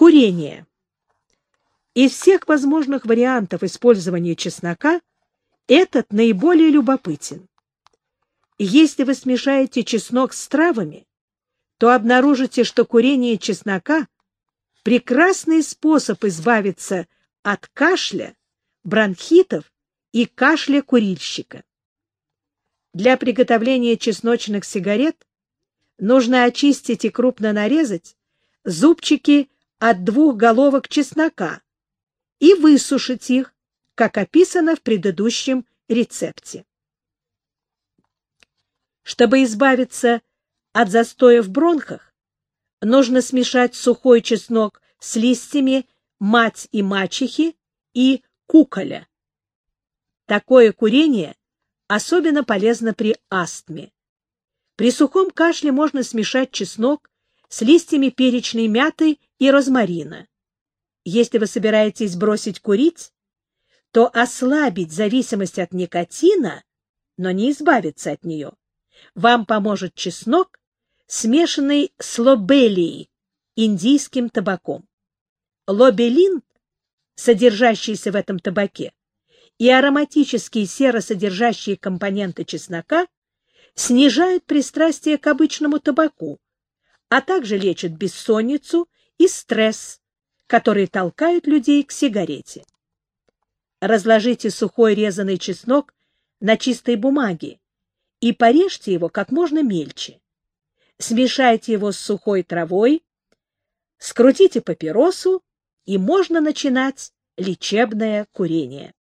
Курение. Из всех возможных вариантов использования чеснока этот наиболее любопытен. Если вы смешаете чеснок с травами, то обнаружите, что курение чеснока – прекрасный способ избавиться от кашля, бронхитов и кашля курильщика. Для приготовления чесночных сигарет нужно очистить и крупно нарезать зубчики от двух головок чеснока и высушить их, как описано в предыдущем рецепте. Чтобы избавиться от застоя в бронхах, нужно смешать сухой чеснок с листьями мать и мачехи и куколя. Такое курение особенно полезно при астме. При сухом кашле можно смешать чеснок с листьями перечной мяты и розмарина. Если вы собираетесь бросить курить, то ослабить зависимость от никотина, но не избавиться от нее, вам поможет чеснок, смешанный с лобелией, индийским табаком. Лобелин, содержащийся в этом табаке, и ароматические серосодержащие компоненты чеснока снижают пристрастие к обычному табаку, а также лечат бессонницу и стресс, которые толкают людей к сигарете. Разложите сухой резаный чеснок на чистой бумаге и порежьте его как можно мельче. Смешайте его с сухой травой, скрутите папиросу, и можно начинать лечебное курение.